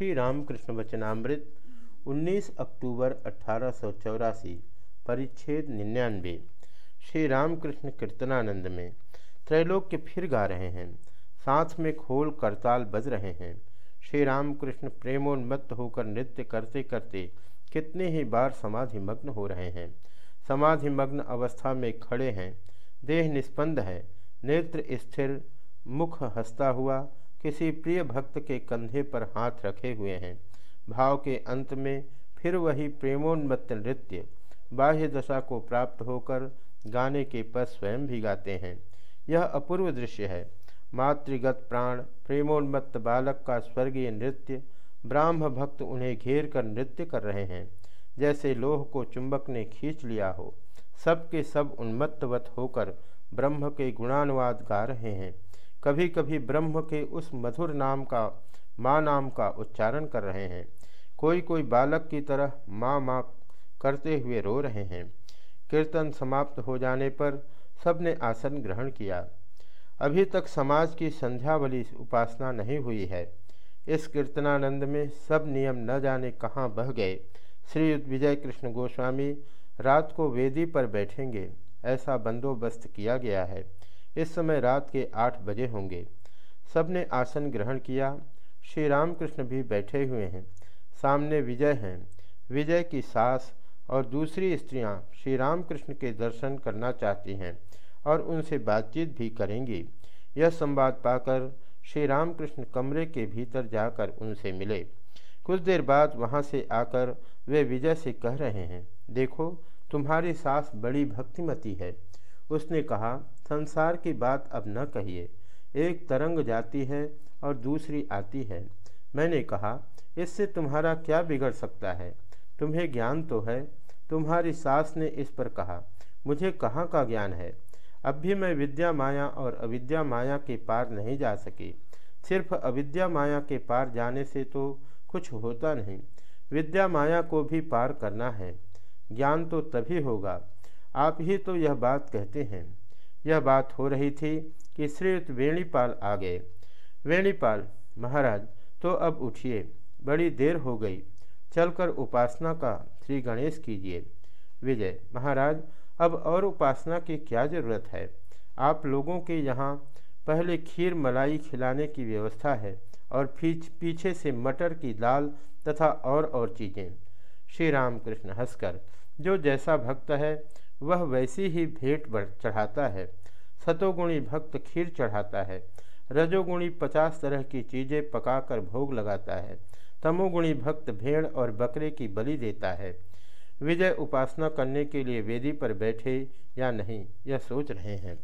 श्री रामकृष्ण वचनामृत 19 अक्टूबर अठारह सौ चौरासी, परिच्छेद निन्यानवे। श्री रामकृष्ण कीर्तनानंद में त्रैलोक्य फिर गा रहे हैं। साथ में खोल करताल बज रहे हैं। श्री रामकृष्ण प्रेमोन्मत्त होकर नृत्य करते करते कितने ही बार समाधि मग्न हो रहे हैं। समाधि मग्न अवस्था में खड़े हैं। देह निस्पंद है। नेत्र स्थिर, मुख हंसता हुआ किसी प्रिय भक्त के कंधे पर हाथ रखे हुए हैं। भाव के अंत में फिर वही प्रेमोन्मत्त नृत्य बाह्य दशा को प्राप्त होकर गाने के पद स्वयं भी गाते हैं। यह अपूर्व दृश्य है। मातृगत प्राण, प्रेमोन्मत्त बालक का स्वर्गीय नृत्य, ब्राह्म भक्त उन्हें घेर कर नृत्य कर रहे हैं। जैसे लोह को चुंबक ने खींच लिया हो, सब सब उन्मत्तवत होकर ब्रह्म के गुणानुवाद गा रहे हैं। कभी कभी ब्रह्म के उस मधुर नाम का, माँ नाम का उच्चारण कर रहे हैं। कोई कोई बालक की तरह माँ माँ करते हुए रो रहे हैं। कीर्तन समाप्त हो जाने पर सबने आसन ग्रहण किया। अभी तक समाज की संध्यावली उपासना नहीं हुई है। इस कीर्तनानंद में सब नियम न जाने कहाँ बह गए। श्री विजय कृष्ण गोस्वामी रात को वेदी पर बैठेंगे, ऐसा बंदोबस्त किया गया है। इस समय रात के आठ बजे होंगे। सबने आसन ग्रहण किया। श्री रामकृष्ण भी बैठे हुए हैं। सामने विजय हैं। विजय की सास और दूसरी स्त्रियाँ श्री रामकृष्ण के दर्शन करना चाहती हैं और उनसे बातचीत भी करेंगी। यह संवाद पाकर श्री रामकृष्ण कमरे के भीतर जाकर उनसे मिले। कुछ देर बाद वहाँ से आकर वे विजय से कह रहे हैं, देखो, तुम्हारी सास बड़ी भक्तिमती है। उसने कहा, संसार की बात अब न कहिए। एक तरंग जाती है और दूसरी आती है। मैंने कहा, इससे तुम्हारा क्या बिगड़ सकता है? तुम्हें ज्ञान तो है। तुम्हारी सास ने इस पर कहा, मुझे कहाँ का ज्ञान है? अब भी मैं विद्या माया और अविद्या माया के पार नहीं जा सकी। सिर्फ़ अविद्या माया के पार जाने से तो कुछ होता नहीं। विद्या माया को भी पार करना है। ज्ञान तो तभी होगा आप ही तो यह बात कहते हैं। यह बात हो रही थी कि श्रीयुक्त वेणीपाल आ गए। वेणीपाल, महाराज तो अब उठिए। बड़ी देर हो गई। चलकर उपासना का श्री गणेश कीजिए। विजय, महाराज, अब और उपासना की क्या ज़रूरत है? आप लोगों के यहाँ पहले खीर मलाई खिलाने की व्यवस्था है और पीछे से मटर की दाल तथा और और चीज़ें। श्री राम कृष्ण हंसकर, जो जैसा भक्त है वह वैसी ही भेंट चढ़ाता है। सतोगुणी भक्त खीर चढ़ाता है। रजोगुणी पचास तरह की चीज़ें पकाकर भोग लगाता है। तमोगुणी भक्त भेड़ और बकरे की बलि देता है। विजय उपासना करने के लिए वेदी पर बैठे या नहीं, यह सोच रहे हैं।